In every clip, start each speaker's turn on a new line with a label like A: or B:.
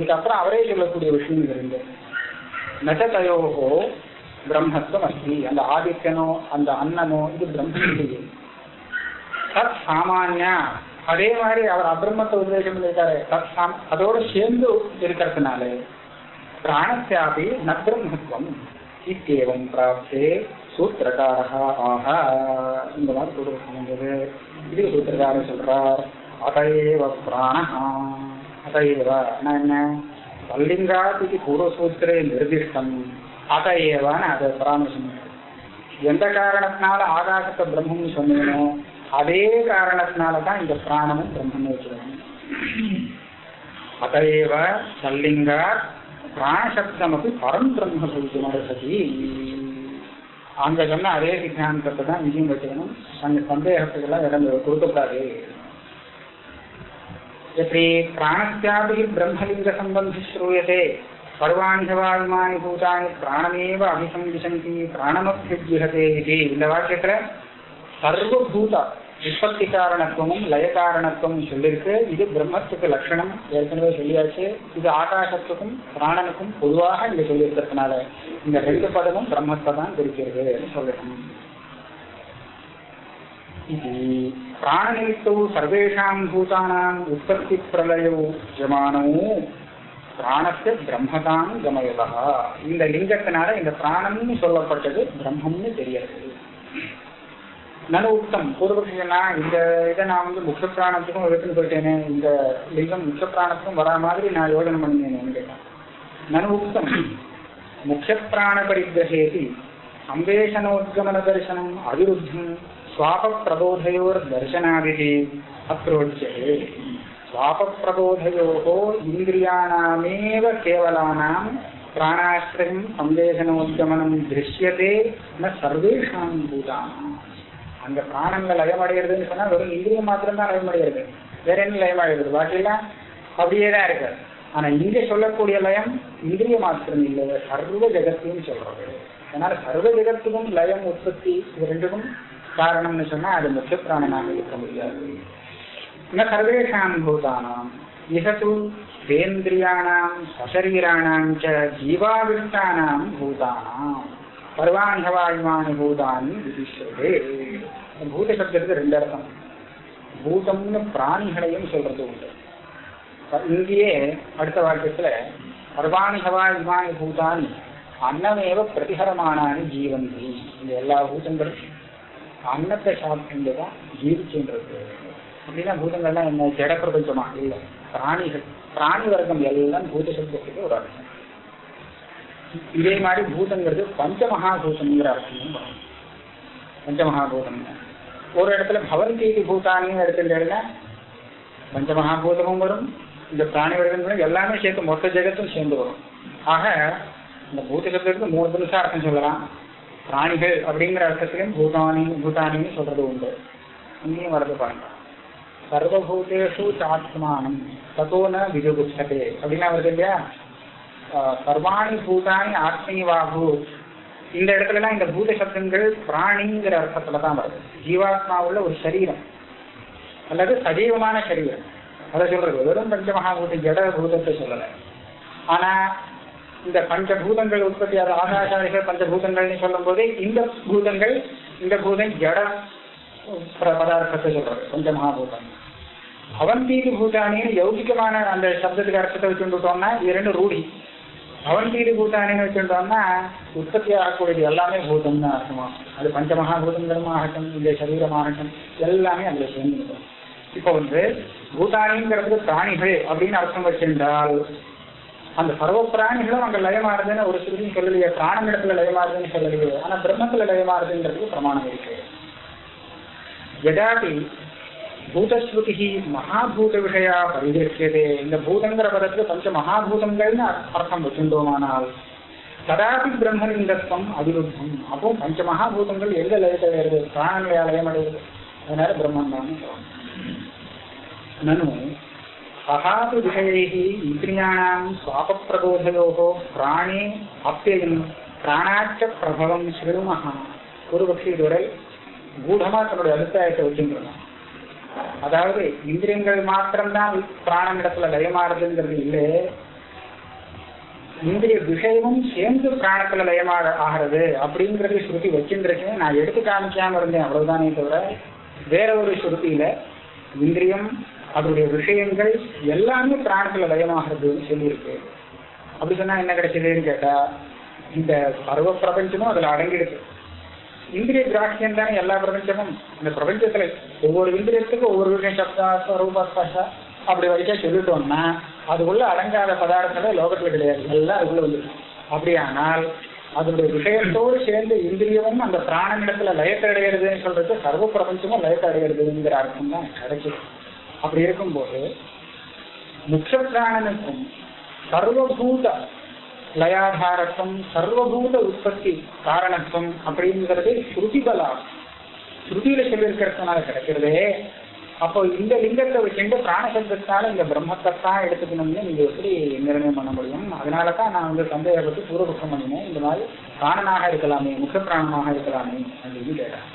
A: இதுக்கப்புறம் அவரே சொல்லக்கூடிய விஷயம் இது ரெண்டு நச்சதயோகோ பிரம்மத்துவம் அஸ்தி அந்த ஆதித்யனோ அந்த அண்ணனோ இது பிரம்மம் இல்லையே தத் சாமானியா. அதே மாதிரி அவர் அபிரம்மத்தை உபதேசம் பண்ணிருக்காரு தத் சாம் அதோட சேர்ந்து இருக்கிறதுனால பிராணத்தியாபி ந பிரம்மத்துவம் இத்தேவம் பிராப்தே சூத்திரகாரா ஆஹா. இந்த மாதிரி சொல்றது இது சூத்திரகாரன் சொல்றார் அதையேவ பிராணஹா. அதையேவ என்ன? பல்லிங்காத் இது பூர்வசூத்திரே நிர்திஷ்டம். அதையேவான்னு அதை பராமரிசம். எந்த காரணத்தினால ஆகாசத்தை பிரம்மம்னு சொன்னீனோ அதே காரணத்தினால தான் இந்த பிராணமும் பிரம்மம்னு வச்சுருவாங்க அதையேவ சல்லிங்கா பிராணசப்தமப்பி பரம் பிரம்ம சூச்சமரசதி அங்க சொன்ன அதே சித்தாந்தத்தை தான் இங்கேயும் வச்சுக்கணும் அங்க சந்தேகத்துக்கெல்லாம் இடம் கொடுக்கக்கூடாது यदि प्राणस्यापि ब्रह्मलिङ्गसम्बन्धि श्रूयते सर्वाणि वा इमानि भूतानि प्राणमेव अभिसंविशन्ति प्राणमभ्युज्जिहते इति இந்த வாக்கியத்துல சர்வபூத உற்பத்தி காரணத்துவமும் லய காரணத்துவமும் சொல்லியிருக்கு இது பிரம்மத்துக்கு லட்சணம் ஏற்கனவே சொல்லியாச்சு இது ஆகாசத்துக்கும் பிராணனுக்கும் பொதுவாக இங்க சொல்லியிருக்கிறதுனால இந்த ரெண்டு பதமும் பிரம்மத்தை தான் குறிக்கிறது சொல்லணும் इति प्राणनिमित्तौ सर्वेषां भूतानाम् उत्पत्तिप्रलयौ यमानौ பிராணத்தை பிரம்மதான் கமயதா இந்த லிங்கத்தினால இந்த பிராணம்னு சொல்லப்பட்டது பிரம்மம்னு தெரியாது நனு உத்தம் பூர்வபக்ஷனா இந்த இதை நான் வந்து முக்கிய பிராணத்துக்கும் எடுத்துன்னு போயிட்டேனே இந்த லிங்கம் முக்கிய பிராணத்துக்கும் வரா மாதிரி நான் யோஜனை பண்ணினேன்னு கேட்டேன் நனு உத்தம் முக்கிய பிராண பரிகிரகேதி அம்பேஷனோத்கமன தரிசனம் அவிருத்தம் स्वापप्रबोधयोर्दर्शनादिः अत्रोच्यते स्वापप्रबोधयोः इन्द्रियाणामेव केवलानां प्राणाश्रयं संवेदनोद्गमनं दृश्यते न सर्वेषां भूतानाम् அங்க பிராணங்கள் லயமடைகிறதுன்னு சொன்னா வெறும் இந்திரியம் மாத்திரம்தான் லயமடைகிறது வேற என்ன லயமடைகிறது பாக்கியெல்லாம் அப்படியே தான் இருக்கு ஆனா இங்க சொல்லக்கூடிய லயம் இந்திரிய மாத்திரம் இல்லை சர்வ ஜெகத்தையும் சொல்றது அதனால சர்வ ஜெகத்துக்கும் லயம் உற்பத்தி இது ரெண்டுக்கும் காரணம்னு சொன்னா அது முக்கிய பிராணனாக இருக்க முடியாது. ந சர்வேஷாம் பூதானாம் இகத்து வேந்திரியாணாம் சசரீராணாம் ச ஜீவாவிஷ்டானாம் பூதானாம். பர்வாணிகவாயுமானி பூதானி விதிஷ்யதே. பூத சப்தத்துக்கு ரெண்டு அர்த்தம். பூதம்னு பிராணிகளையும் சொல்றது உண்டு. இங்கேயே அடுத்த வாக்கியத்துல பர்வாணிகவா இமானி பூதானி அன்னமேவ பிரதிகரமானானி ஜீவந்தி. இந்த எல்லா பூதங்களும் அன்னத்தை சாப்பிட்டு தான் ஜீவிச்சுன்றது. அப்படின்னா பூதங்கள்லாம் என்ன ஜட பிரபஞ்சமா இல்லை. பிராணிகள் பிராணி வர்க்கம் எல்லாம் பூத சப்தத்துக்கு ஒரு அர்த்தம். இதே மாதிரி பூதங்கிறது பஞ்சமகாபூதம்ங்கிற அர்த்தமும் வரும். பஞ்சமகாபூதம். ஒரு இடத்துல பவந்தீதி பூதானின்னு எடுத்துட்டேன்னா பஞ்சமகாபூதமும் வரும் இந்த பிராணி வர்க்கங்களும் எல்லாமே சேர்த்து மொத்த ஜெகத்தும் சேர்ந்து வரும். ஆக இந்த பூத சப்தத்துக்கு மூணு புதுசா அர்த்தம் சொல்லலாம். பிராணிகள் அப்படிங்கிற அர்த்தத்திலும் பூதானி பூதானின்னு சொல்றது உண்டு. இங்கேயும் வரது பாருங்க. சர்வபூதேஷு சாத்மானம் ததோன விஜுகுப்சதே அப்படின்னா வருது இல்லையா சர்வாணி பூதானி ஆத்மீவாகு. இந்த இடத்துலலாம் இந்த பூத சப்தங்கள் பிராணிங்கிற அர்த்தத்துல தான் வருது. ஜீவாத்மாவுள்ள ஒரு சரீரம். அல்லது சஜீவமான சரீரம். அதை சொல்றது வெறும் பஞ்சமகாபூத ஜட பூதத்தை சொல்லலை. ஆனா இந்த பஞ்சபூதங்கள் உற்பத்தி ஆகாசாரிகள் பஞ்சபூதங்கள்னு சொல்லும் போது இந்த பூதங்கள் இந்த பூதம் ஜட பதார்த்தத்தை சொல்றது பஞ்ச மகாபூதம். அவந்தீதி பூதானின்னு யௌகிகமான அந்த சப்தத்துக்கு அர்த்தத்தை வச்சுட்டோம்னா இது ரெண்டு ரூಢி அவந்தீதி பூதானின்னு வச்சுட்டோம்னா உற்பத்தி ஆகக்கூடியது எல்லாமே பூதம்னு அர்த்தமா. அது பஞ்சமகாபூதங்களும் ஆகட்டும் இந்த சரீரமாகட்டும் எல்லாமே அதுல சேர்ந்துருக்கும் இப்போ வந்து பூதானிங்கிறது பிராணிகள் அப்படின்னு அர்த்தம் வச்சிருந்தால் அந்த சர்வ பிராணிகளும் அங்க லயமாறுதுன்னு ஒரு சிறுதியும் சொல்லலையே பிராணம் இடத்துல லயமாறுதுன்னு சொல்லலையே. ஆனா பிரம்மத்துல லயமாறுதுங்கிறதுக்கு பிரமாணம் இருக்கு. யதாபி பூதஸ்ருதி மகாபூத விஷயா பரிதேசியதே இந்த பூதங்கிற பதத்துக்கு பஞ்ச மகாபூதங்கள்னு அர்த்தம் வச்சுட்டோமானால் ததாபி பிரம்மலிங்கத்துவம் அவிருத்தம் அப்போ பஞ்ச மகாபூதங்கள் எங்க லயத்தை வருது பிராணங்களா லயமடைவது அதனால பிரம்மன் தான். நனு சகாது விஷயைः இந்திரியாணாம் சுவாபப்பிரபோதயோः பிராணே அப்பியம் பிராணாச்ச பிரபவம் ஸ்ருணுமः ஒரு பட்சி இதுவரை கூடமா தன்னுடைய அபிப்பிராயத்தை வச்சுருந்தான் அதாவது இந்திரியங்கள் மாத்திரம்தான் பிராணமிடத்துல லயமாறுதுங்கிறது இல்லை இந்திரிய விஷயமும் சேர்ந்து பிராணத்துல லயமாக ஆகிறது அப்படிங்கறது ஸ்ருதி வச்சுருக்கேன் நான் எடுத்து காமிக்காம இருந்தேன் அவ்வளவுதானே தவிர வேற ஒரு ஸ்ருதியில இந்திரியம் அதனுடைய விஷயங்கள் எல்லாமே பிராணத்துல லயமாகிறதுன்னு சொல்லியிருக்கு. அப்படி சொன்னா என்ன கிடைச்சதுன்னு கேட்டா இந்த சர்வ பிரபஞ்சமும் அதுல அடங்கிடுது இந்திரிய கிராக்கியம் தானே எல்லா பிரபஞ்சமும். இந்த பிரபஞ்சத்துல ஒவ்வொரு இந்திரியத்துக்கும் ஒவ்வொரு விஷயம் சப்தா ஸ்வரூபா ஸ்பர்ஷா அப்படி வரைக்கும் சொல்லிட்டோம்னா அதுக்குள்ள அடங்காத பதார்த்தங்களே லோகத்துல கிடையாது. எல்லாம் அதுக்குள்ள வந்துடும் அப்படியானால் அதனுடைய விஷயத்தோடு சேர்ந்து இந்திரியமும் அந்த பிராணனிடத்துல லயத்தை அடைகிறதுன்னு சொல்றது சர்வ பிரபஞ்சமும் லயத்தை அடைகிறதுங்கிற அர்த்தம் தான் கிடைக்குது. அப்படி இருக்கும்போது முக்கிய பிராணனுக்கும் சர்வபூத லயாதாரத்துவம் சர்வபூத உற்பத்தி காரணத்துவம் அப்படிங்கிறது ஸ்ருதி பலா ஸ்ருதியில சொல்லியிருக்கிறதுனால கிடைக்கிறது. அப்போ இந்த லிங்கத்தை வச்சுட்டு பிராணசப்தத்தால இந்த பிரம்மத்தை தான் எடுத்துக்கணும்னு நீங்க எப்படி நிர்ணயம் பண்ண முடியும்? அதனால தான் நான் வந்து சந்தேகப்பட்டு பூர்வபக்ஷம் பண்ணினேன். இந்த மாதிரி பிராணனாக இருக்கலாமே முக்க பிராணமாக இருக்கலாமே அப்படின்னு கேட்டேன்.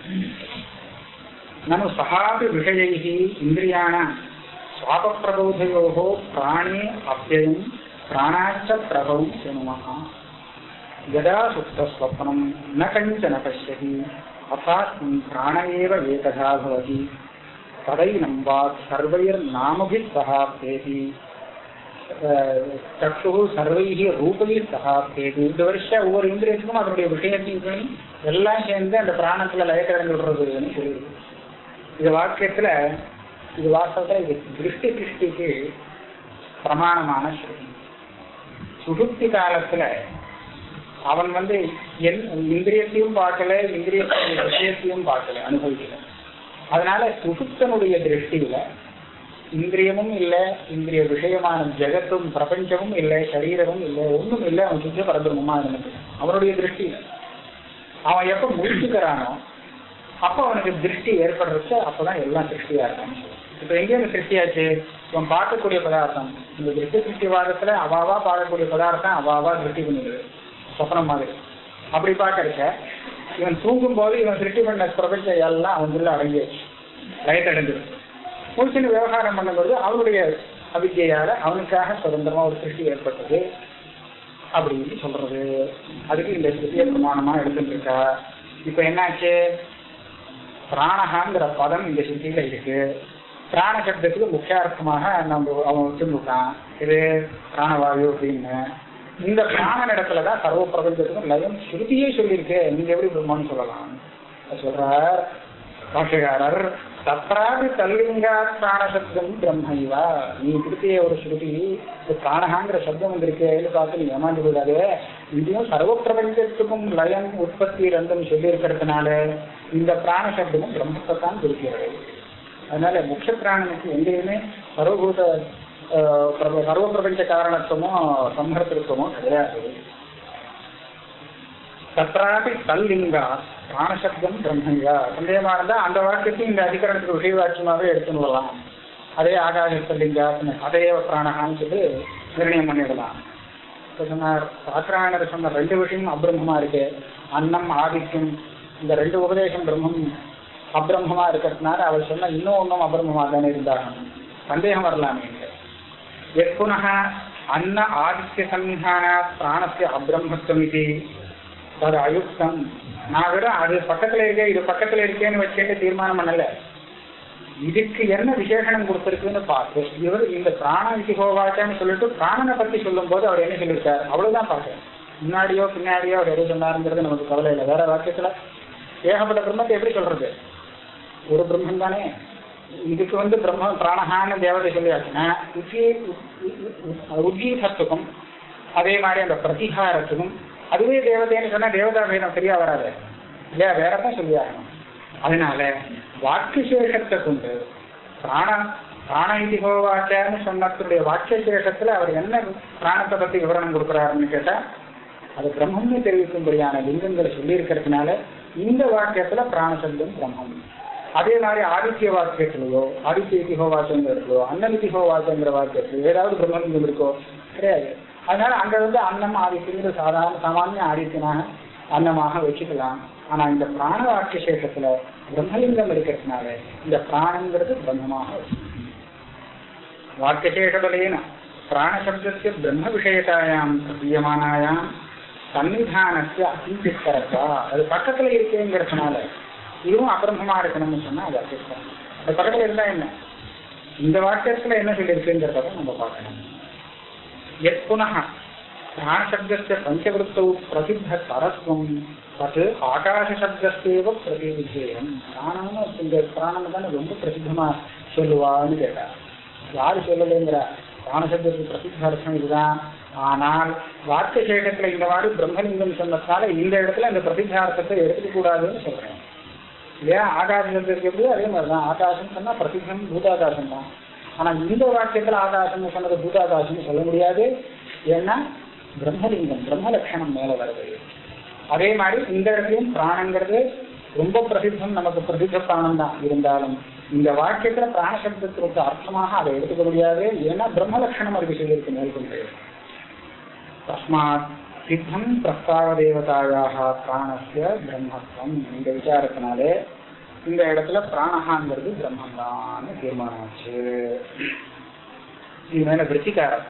A: నను సహాపి విషయై ఇంద్రియాణ స్వాపప్రబోధయో ప్రాణే అవ్యయం ప్రాణాచ ప్రభవం శృణుమ యదా సుప్తస్వప్నం న కంచన పశ్యతి అథాస్మిన్ ప్రాణ ఏవ ఏకధా భవతి తదైనం వాత్ సర్వైర్నామభిः సహాప్యేతి. ಚಕ್ಷು ಸರ್ವೈ ರೂಪವೇ ಸಹ இந்த வருஷம் ஒவ்வொரு இந்திரியத்துக்கும் அதனுடைய விஷயத்தையும் எல்லாம் சேர்ந்து அந்த பிராணத்துல சொல்லியிருக்கு இது வாக்கியத்துல இது வாஸ்தவத்துல இது திருஷ்டி திருஷ்டிக்கு பிரமாணமான ஸ்ருதி. சுசுப்தி காலத்துல அவன் வந்து என் இந்திரியத்தையும் பார்க்கல இந்திரியத்தினுடைய விஷயத்தையும் பார்க்கல அனுபவிக்கல. அதனால சுசுப்தனுடைய திருஷ்டியில இந்திரியமும் இல்லை இந்திரிய விஷயமான ஜெகத்தும் பிரபஞ்சமும் இல்லை சரீரமும் இல்லை ஒண்ணும் இல்லை அவன் சுத்த பரபிரமமா இருந்துட்டு. அவனுடைய திருஷ்டியில. அவன் எப்ப முடிச்சுக்கிறானோ அப்ப அவனுக்கு திருஷ்டி ஏற்படுறது அப்பதான் எல்லாம் திருஷ்டியா இருக்கும். இப்ப எங்கேயும் திருஷ்டியாச்சு? இவன் பார்க்கக்கூடிய பதார்த்தம். இந்த திருஷ்டி திருஷ்டிவாதத்துல அவாவா பார்க்கக்கூடிய பதார்த்தம் அவாவா திருஷ்டி பண்ணிடுது. சொப்பனம் மாதிரி. அப்படி பார்க்கறச்ச இவன் தூங்கும் போது இவன் திருஷ்டி பண்ண பிரபஞ்சம் எல்லாம் அவனுக்குள்ள அடங்கியாச்சு. ஒரு சின்ன விவகாரம் பண்ணும்போது அவனுடைய அவித்தியால அவனுக்காக சுதந்திரமா ஒரு திருஷ்டி ஏற்பட்டது. அப்படின்னு சொல்றது. அதுக்கு இந்த ஸ்ருதிய பிரமாணமா எடுத்துட்டு இருக்கா? இப்ப என்னாச்சு? பிராணகாங்கிற பதம் இந்த சித்தியில இருக்கு. பிராண சப்தத்துக்கு முக்கியார்த்தமாக நம்ம அவன் வச்சுருக்கான் இது பிராணவாயு அப்படின்னு. இந்த பிராண இடத்துலதான் சர்வ பிரபஞ்சத்துக்கும் லயம் ஸ்ருதியே சொல்லியிருக்கு. நீங்க எப்படி பிரம்மான்னு சொல்லலாம்? சொல்றார் பாஷகாரர் தத்ராபி தல்லிங்காத் பிராண சப்தம் பிரம்மைவா நீ கொடுத்திய ஒரு ஸ்ருதி இது பிராணகாங்கிற சப்தம் வந்திருக்கேன்னு பார்த்து நீ ஏமாந்து விடாது இதுவும் சர்வ பிரபஞ்சத்துக்கும் லயம் உற்பத்தி ரெண்டும் சொல்லி இருக்கிறதுனால இந்த பிராண சப்தமும் பிரம்மத்தை தான் குறிக்கிறது. அதனால முக்கிய பிராணனுக்கு எங்கேயுமே சர்வபூத சர்வ பிரபஞ்ச காரணத்துவமோ சம்ஹர்த்திருத்தமோ கிடையாது. தத்ராபி தல்லிங்கா பிராணசப்தம் பிரம்மங்கா சந்தேகமா இருந்தா அந்த வாக்கியத்தையும் இந்த அதிகரணத்துக்கு விஷய வாக்கியமாவே எடுத்துன்னு அதே ஆகாசத்தல்லிங்கா அதே பிராணகான்னு சொல்லி நிர்ணயம் பண்ணிடலாம். இப்போ சொன்னார் சாத்திராயணர் சொன்ன ரெண்டு விஷயம் அபிரம்மமா இருக்கு. அன்னம் ஆதிக்கம் இந்த ரெண்டு உபதேசம் பிரம்மம் அபிரம்மமா இருக்கிறதுனால அவர் சொன்ன இன்னும் ஒன்றும் அபிரம்மமா தானே இருந்தாங்க சந்தேகம் வரலாமே. எத்புனः அன்ன ஆதித்ய சன்னிதான பிராணஸ்ய அபிரம்மத்துவம் இது. ஒரு அயுக்தம் நான் விட அது பக்கத்துல இருக்கேன் இது பக்கத்துல இருக்கேன்னு வச்சுட்டு தீர்மானம் பண்ணல. இதுக்கு என்ன விசேஷனம் கொடுத்திருக்குன்னு பார்த்து இவர் இந்த பிராண விசிகோவாச்சான்னு சொல்லிட்டு பிராணனை பத்தி சொல்லும் போது அவர் என்ன சொல்லியிருக்காரு? அவ்வளவுதான் பார்க்கிறேன் முன்னாடியோ பின்னாடியோ அவர் எது சொன்னாருங்கிறது நமக்கு கவலை இல்லை. வேற வாக்கியத்துல ஏகப்பட்ட பிரம்மத்தை எப்படி சொல்றது? ஒரு பிரம்மன் தானே. இதுக்கு வந்து பிரம்ம பிராணஹான்னு தேவதை சொல்லியாச்சுன்னா உத்கீதத்துக்கும் அதே மாதிரி அந்த பிரதிகாரத்துக்கும் அதுவே தேவதைன்னு சொன்னா தேவதா பேதம் சரியா வராது. இல்லையா? வேறதான் சொல்லியாகணும். அதனால வாக்கு சேஷத்தை கொண்டு பிராண பிராண வாக்கியார்னு சொன்னதுடைய வாக்கிய சேஷத்துல அவர் என்ன பிராணத்தை பத்தி விவரணம் கொடுக்குறாருன்னு கேட்டா அது பிரம்மம்னு தெரிவிக்கும்படியான லிங்கங்களை சொல்லி இருக்கிறதுனால இந்த வாக்கியத்துல பிராணசப்தம் பிரம்மம். அதே மாதிரி ஆதித்ய வாக்கியத்திலேயோ ஆதித்ய இதிகோவாச்சங்கிறதுலையோ திகோ வாக்கியங்கிற வாக்கியத்திலயோ ஏதாவது பிரம்மலிங்கம் இருக்கோ கிடையாது. அதனால அங்க வந்து அன்னம் ஆதிக்குங்கிறது சாதாரண சாமானிய ஆதித்தினாக அன்னமாக வச்சுக்கலாம். ஆனா இந்த பிராண வாக்கிய சேஷத்துல பிரம்மலிங்கம் இருக்கிறதுனால இந்த பிராணங்கிறது பிரம்மமாக வாக்கியசேஷபலேன பிராணசப்தस्य பிரம்ம விஷயதாயாம் கிரியமானாயாம் சன்னிதானத்தை அசீபிஸ்தரப்பா அது பக்கத்துல இருக்குங்கிறதுனால இதுவும் அபிரம்மமா இருக்கணும்னு சொன்னா அது அசீஸ்தரம் அது பக்கத்துல இருந்தா என்ன? இந்த வாக்கியத்துல என்ன சொல்லியிருக்குங்கிறத நம்ம பார்க்கணும். எத் புனः प्राणशब्दस्य पञ्चवृत्तौ प्रसिद्धतरत्वं तत् ஆகாசசப்தஸ்தேவ பிரதிவிஜயம் பிராணம்னு இந்த பிராணம் தானே ரொம்ப பிரசித்தமா சொல்லுவான்னு கேட்டா யாரு சொல்லலைங்கிற பிராணசப்தத்துக்கு பிரசித்த அர்த்தம் இதுதான் ஆனால் வாக்கிய சேகத்துல இந்த மாதிரி பிரம்மலிங்கம் சொன்னதுனால இந்த இடத்துல அந்த பிரசித்தார்த்தத்தை எடுத்துக்க கூடாதுன்னு சொல்றேன் இல்லையா ஆகாச சப்தத்துக்கு எப்படி அதே மாதிரிதான் ஆகாசம் சொன்னா பிரசித்தம் பூதாகாசம் தான் ஆனா இந்த வாக்கியத்துல ஆகாசம்னு சொன்னது பூதாகாசம்னு சொல்ல முடியாது. ஏன்னா பிரம்மலிங்கம் பிரம்ம லட்சணம் மேல வருது. அதே மாதிரி இந்த இடத்துலயும் பிராணங்கிறது ரொம்ப பிரசித்தம் நமக்கு பிரசித்த பிராணம் தான் இருந்தாலும். இந்த வாக்கியத்துல பிராணசப்தத்திற்கு அர்த்தமாக அதை எடுத்துக்க முடியாது. ஏன்னா பிரம்ம லட்சணம் அதுக்கு சொல்லியிருக்கு மேற்கொண்டு தஸ்மாத் சித்தம் பிரஸ்தாவ தேவதாயாக பிராணசிய பிரம்மத்துவம் இந்த விசாரத்தினாலே இந்த இடத்துல பிராணஹாங்கிறது பிரம்மம் தான் தீர்மானம் ஆச்சு இது மேல விருத்திகாரம்